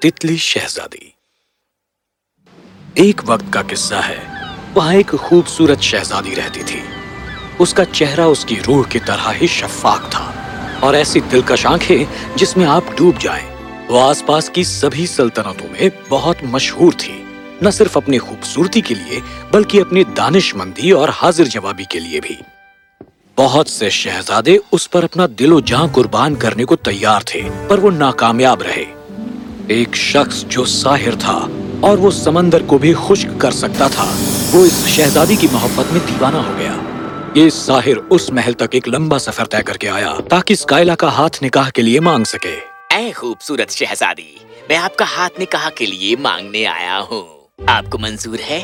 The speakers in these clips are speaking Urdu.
تتلی شہزادی۔ ایک وقت کا قصہ ہے، وہاں ایک خوبصورت شہزادی رہتی تھی۔ اس کا چہرہ اس کی روح کی طرح ہی شفاق تھا۔ اور ایسی دلکش آنکھیں جس میں آپ ڈوب جائیں، وہ آس پاس کی سبھی سلطنتوں میں بہت مشہور تھی۔ نہ صرف اپنی خوبصورتی کے لیے، بلکہ اپنی دانش مندی اور حاضر جوابی کے لیے بھی۔ بہت سے شہزادے اس پر اپنا دل و جان قربان کرنے کو تیار تھے، پر وہ ناکامیاب رہے۔ ایک شخص جو ساحر تھا اور وہ سمندر کو بھی خشک کر سکتا تھا وہ اس شہزادی کی محبت میں دیوانہ ہو گیا۔ یہ ساحر اس محل تک ایک لمبا سفر طے کر کے آیا تاکہ سکائلا کا ہاتھ نکاح کے لیے مانگ سکے۔ اے خوبصورت شہزادی میں آپ کا ہاتھ نکاح کے لیے مانگنے آیا ہوں۔ آپ کو منظور ہے؟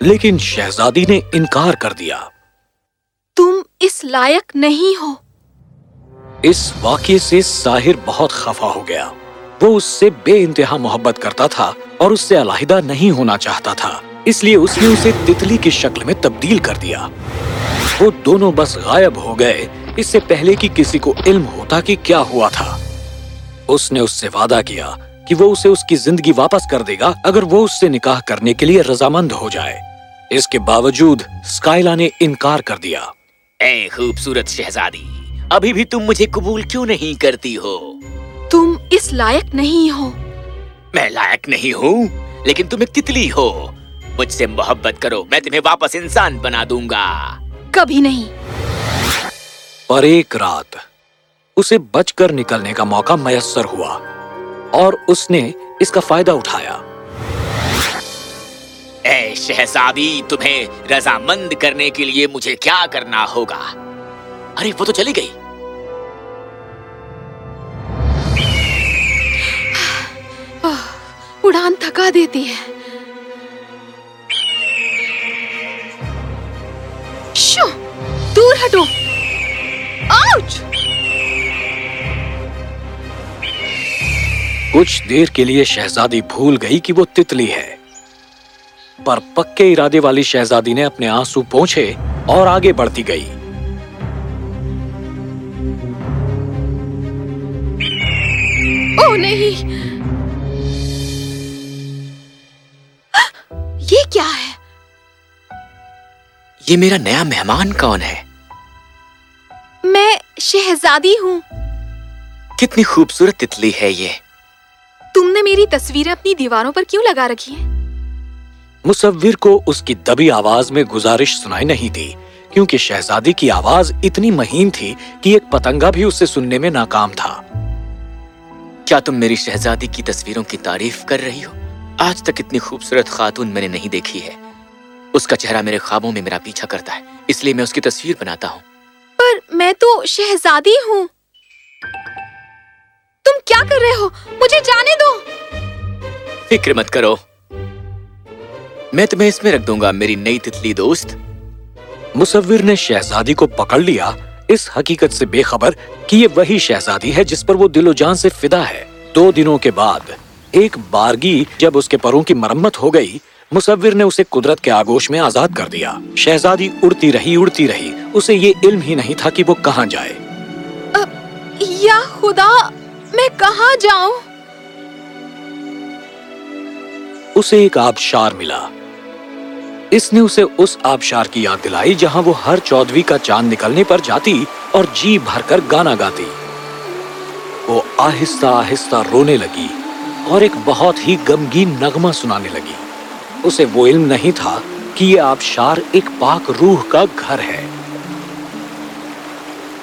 لیکن شہزادی نے انکار کر دیا۔ تم اس لائق نہیں ہو۔ اس واقعے سے ساحر بہت خفا ہو گیا۔ وہ اس سے بے انتہا محبت کرتا تھا اور اس سے علیحدہ نہیں ہونا چاہتا تھا۔ اس لیے اس نے اسے تتلی کی شکل میں تبدیل کر دیا۔ وہ دونوں بس غائب ہو گئے۔ اس سے پہلے کہ کسی کو علم ہوتا کہ کیا ہوا تھا۔ اس نے اس سے وعدہ کیا کہ وہ اسے اس کی زندگی واپس کر دے گا اگر وہ اس سے نکاح کرنے کے لیے رضامند ہو جائے۔ اس کے باوجود سکائلا نے انکار کر دیا۔ اے خوبصورت شہزادی، ابھی بھی تم مجھے قبول کیوں نہیں کرتی ہو؟ تم اس لائق نہیں ہو۔ میں لائق نہیں ہوں لیکن تم ایک تتلی ہو۔ مجھ سے محبت کرو میں تمہیں واپس انسان بنا دوں گا۔ کبھی نہیں۔ پر ایک رات اسے بچ کر نکلنے کا موقع میسر ہوا اور اس نے اس کا فائدہ اٹھایا۔ اے شہزادی تمہیں رضامند کرنے کے لیے مجھے کیا کرنا ہوگا؟ ارے وہ تو چلی گئی۔ اڑان تھکا دیتی ہے شو دور ہٹو۔ آؤچ۔ کچھ دیر کے لیے شہزادی بھول گئی کہ وہ تتلی ہے۔ پر پکے ارادے والی شہزادی نے اپنے آنسو پہنچے اور آگے بڑھتی گئی۔ او نہیں یہ کیا ہے؟ یہ میرا نیا مہمان کون ہے؟ میں شہزادی ہوں۔ کتنی خوبصورت تتلی ہے یہ۔ تم نے میری تصویریں اپنی دیواروں پر کیوں لگا رکھی ہیں؟ مصور کو اس کی دبی آواز میں گزارش سنائی نہیں تھی کیونکہ شہزادی کی آواز اتنی مہین تھی کہ ایک پتنگا بھی اسے سننے میں ناکام تھا۔ کیا تم میری شہزادی کی تصویروں کی تعریف کر رہی ہو؟ آج تک اتنی خوبصورت خاتون میں نے نہیں دیکھی ہے۔ اس کا چہرہ میرے خوابوں میں میرا پیچھا کرتا ہے اس لیے میں اس کی تصویر بناتا ہوں۔ پر میں تو شہزادی ہوں۔ تم کیا کر رہے ہو؟ مجھے جانے دو۔ فکر مت کرو۔ میں تمہیں اس میں رکھ دوں گا میری نئی تتلی دوست۔ مصور نے شہزادی کو پکڑ لیا۔ اس حقیقت سے بے خبر کہ یہ وہی شہزادی ہے جس پر وہ دل و جان سے فدا ہے۔ دو دنوں کے بعد۔ ایک بارگی جب اس کے پروں کی مرمت ہو گئی مصور نے اسے قدرت کے آگوش میں آزاد کر دیا۔ شہزادی اڑتی رہی اڑتی رہی۔ اسے یہ علم ہی نہیں تھا کہ وہ کہاں جائے۔ یا خدا میں کہاں جاؤں؟ اسے ایک آبشار ملا۔ اس نے اسے اس آبشار کی یاد دلائی جہاں وہ ہر چودوی کا چاند نکلنے پر جاتی اور جی بھر کر گانا گاتی۔ وہ آہستہ آہستہ رونے لگی۔ اور ایک بہت ہی غمگین نغمہ سنانے لگی۔ اسے وہ علم نہیں تھا کہ یہ آبشار ایک پاک روح کا گھر ہے۔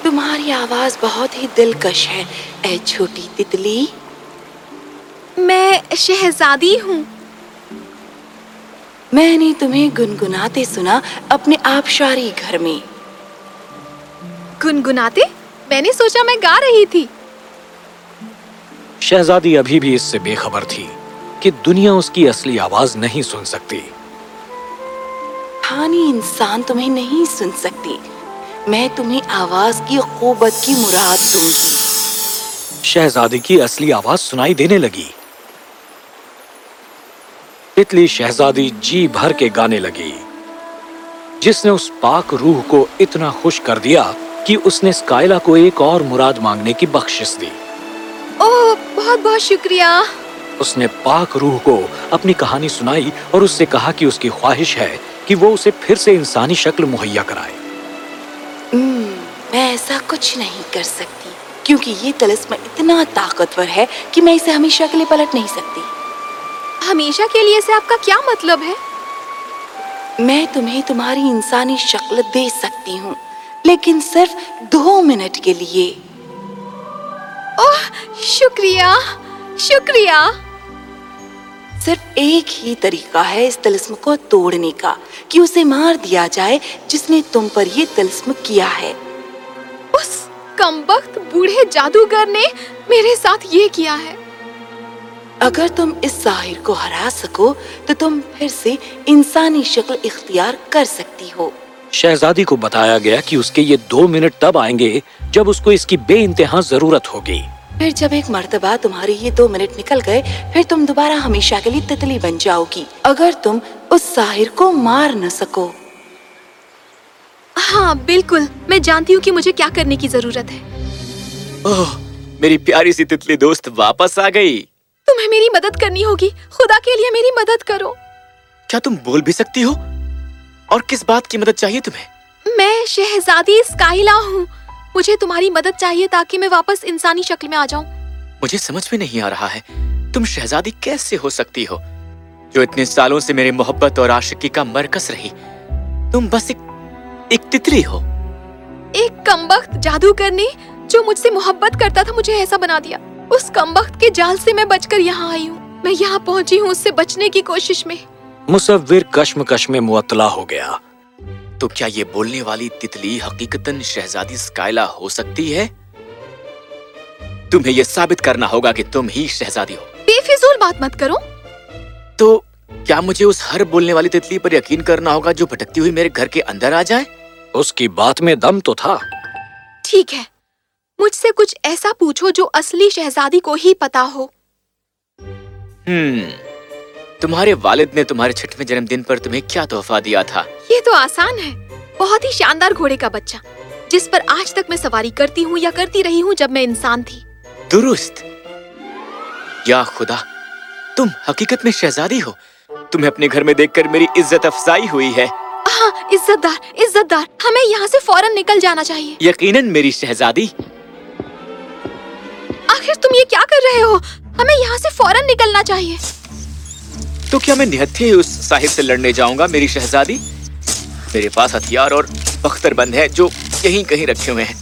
تمہاری آواز بہت ہی دلکش ہے اے چھوٹی تتلی۔ میں شہزادی ہوں۔ میں نے تمہیں گنگناتے سنا اپنے آبشاری گھر میں۔ گنگناتے؟ میں نے سوچا میں گا رہی تھی۔ شہزادی ابھی بھی اس سے بے خبر تھی کہ دنیا اس کی اصلی آواز نہیں سن سکتی۔ ہانی انسان تمہیں نہیں سن سکتی۔ میں تمہیں آواز کی قوت کی مراد دوں گی۔ شہزادی کی اصلی آواز سنائی دینے لگی۔ تتلی شہزادی جی بھر کے گانے لگی۔ جس نے اس پاک روح کو اتنا خوش کر دیا کہ اس نے سکائلا کو ایک اور مراد مانگنے کی بخشش دی۔ اوہ بہت بہت شکریہ۔ اس نے پاک روح کو اپنی کہانی سنائی اور اس سے کہا کہ اس کی خواہش ہے کہ وہ اسے پھر سے انسانی شکل مہیا کرائے۔ میں ایسا کچھ نہیں کر سکتی کیونکہ یہ تلسم اتنا طاقتور ہے کہ میں اسے ہمیشہ کے لیے پلٹ نہیں سکتی۔ ہمیشہ کے لیے سے آپ کا کیا مطلب ہے؟ میں تمہیں تمہاری انسانی شکل دے سکتی ہوں لیکن صرف دو منٹ کے لیے۔ اوہ! شکریہ شکریہ۔ صرف ایک ہی طریقہ ہے اس تلسم کو توڑنے کا کہ اسے مار دیا جائے جس نے تم پر یہ تلسم کیا ہے۔ اس کمبخت بوڑھے جادوگر نے میرے ساتھ یہ کیا ہے۔ اگر تم اس ظاہر کو ہرا سکو تو تم پھر سے انسانی شکل اختیار کر سکتی ہو۔ شہزادی کو بتایا گیا کہ اس کے یہ دو منٹ تب آئیں گے جب اس کو اس کی بے انتہا ضرورت ہوگی۔ پھر جب ایک مرتبہ تمہارے یہ دو منٹ نکل گئے پھر تم دوبارہ ہمیشہ کے لیے تتلی بن جاؤ گی۔ اگر تم اس ظاہر کو مار نہ سکو۔ ہاں بالکل۔ میں جانتی ہوں کہ مجھے کیا کرنے کی ضرورت ہے۔ اوہ میری پیاری سی تتلی دوست واپس آ گئی۔ تمہیں میری مدد کرنی ہوگی۔ خدا کے لیے میری مدد کرو۔ کیا تم بول بھی سکتی ہو؟ اور کس بات کی مدد چاہیے تمہیں؟ میں شہزادی اسکائلا ہوں۔ مجھے تمہاری مدد چاہیے تاکہ میں واپس انسانی شکل میں آ جاؤں۔ مجھے سمجھ میں نہیں آ رہا ہے۔ تم شہزادی کیسے ہو سکتی ہو جو اتنے سالوں سے میرے محبت اور عاشقی کا مرکز رہی؟ تم بس ایک ایک تتلی ہو۔ ایک کمبخت جادوگر نے جو مجھ سے محبت کرتا تھا مجھے ایسا بنا دیا۔ اس کمبخت کے جال سے میں بچ کر یہاں آئی ہوں۔ میں یہاں پہنچی ہوں اس سے بچنے کی کوشش میں۔ مصور کشمکش میں معطلا ہو گیا۔ تو کیا یہ بولنے والی تتلی حقیقتاً شہزادی سکائلا ہو سکتی ہے؟ تمہیں یہ ثابت کرنا ہوگا کہ تم ہی شہزادی ہو۔ بے فضول بات مت کرو۔ تو کیا مجھے اس ہر بولنے والی تتلی پر یقین کرنا ہوگا جو بھٹکتی ہوئی میرے گھر کے اندر آ جائے؟ اس کی بات میں دم تو تھا۔ ٹھیک ہے۔ مجھ سے کچھ ایسا پوچھو جو اصلی شہزادی کو ہی پتا ہو۔ ہم تمہارے والد نے تمہارے چھٹویں جنم دن پر تمہیں کیا تحفہ دیا تھا؟ یہ تو آسان ہے۔ بہت ہی شاندار گھوڑے کا بچہ۔ جس پر آج تک میں سواری کرتی ہوں یا کرتی رہی ہوں جب میں انسان تھی۔ درست۔ یا خدا تم حقیقت میں شہزادی ہو۔ تمہیں اپنے گھر میں دیکھ کر میری عزت افزائی ہوئی ہے۔ ہاں عزت دار عزت دار ہمیں یہاں سے فوراً نکل جانا چاہیے۔ یقیناً میری شہزادی۔ آخر تم یہ کیا کر رہے ہو؟ ہمیں یہاں سے فوراً نکلنا چاہیے۔ تو کیا میں نہتھے اس صاحب سے لڑنے جاؤں گا میری شہزادی؟ میرے پاس ہتھیار اور بختر بند ہے جو یہیں کہیں رکھے ہوئے ہیں۔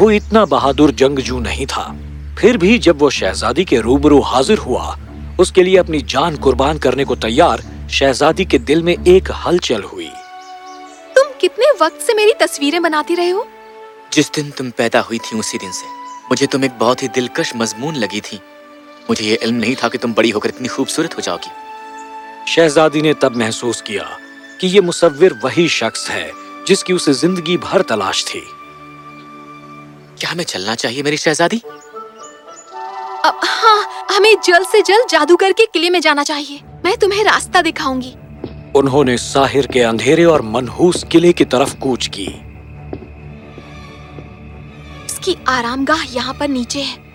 وہ اتنا بہادر جنگجو نہیں تھا پھر بھی جب وہ شہزادی کے روبرو حاضر ہوا اس کے لیے اپنی جان قربان کرنے کو تیار شہزادی کے دل میں ایک ہلچل ہوئی۔ تم کتنے وقت سے میری تصویریں بناتی رہے ہو؟ جس دن تم پیدا ہوئی تھی اسی دن سے مجھے تم ایک بہت ہی دلکش مضمون لگی تھی۔ مجھے یہ علم نہیں تھا کہ تم بڑی ہو کر اتنی خوبصورت ہو جاؤ گی۔ شہزادی نے تب محسوس کیا کہ یہ مصور وہی شخص ہے جس کی اسے زندگی بھر تلاش تھی۔ کیا ہمیں چلنا چاہیے میری شہزادی؟ ہاں ہمیں جلد سے جلد جادوگر کے قلعے میں جانا چاہیے۔ میں تمہیں راستہ دکھاؤں گی۔ انہوں نے ساحر کے اندھیرے اور منحوس قلعے کی طرف کوچ کی۔ اس کی آرام گاہ یہاں پر نیچے ہے۔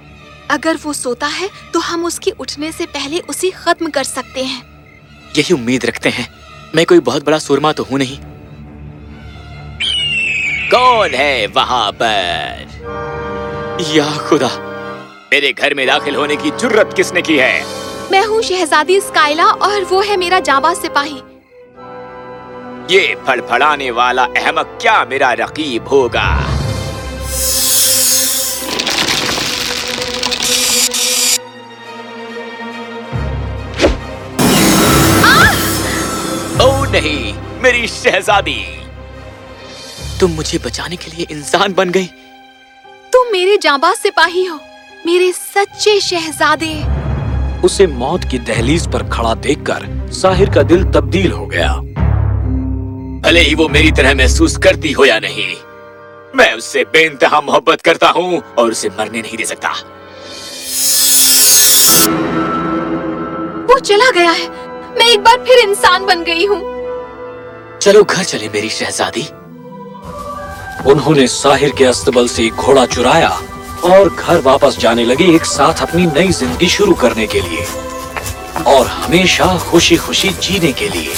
اگر وہ سوتا ہے تو ہم اس کے اٹھنے سے پہلے اسے ختم کر سکتے ہیں۔ یہی امید رکھتے ہیں۔ میں کوئی بہت بڑا سورما تو ہوں نہیں۔ کون ہے وہاں پر؟ یا خدا میرے گھر میں داخل ہونے کی جرت کس نے کی ہے؟ میں ہوں شہزادی اسکائلا اور وہ ہے میرا جابا سپاہی۔ یہ پھڑ پھڑانے والا احمق کیا میرا رقیب ہوگا؟ میری شہزادی۔ تم مجھے بچانے کے لیے انسان بن گئی تم میرے جابا سپاہی ہو۔ میرے سچے شہزادے۔ اسے موت کی دہلیز پر کھڑا دیکھ کر ساحر کا دل تبدیل ہو گیا۔ بھلے ہی وہ میری طرح محسوس کرتی ہو یا نہیں؟ میں اس سے بے انتہا محبت کرتا ہوں اور اسے مرنے نہیں دے سکتا۔ وہ چلا گیا ہے۔ میں ایک بار پھر انسان بن گئی ہوں۔ چلو گھر چلے میری شہزادی۔ انہوں نے ساحر کے استبل سے ایک گھوڑا چرایا اور گھر واپس جانے لگے ایک ساتھ اپنی نئی زندگی شروع کرنے کے لیے اور ہمیشہ خوشی خوشی جینے کے لیے۔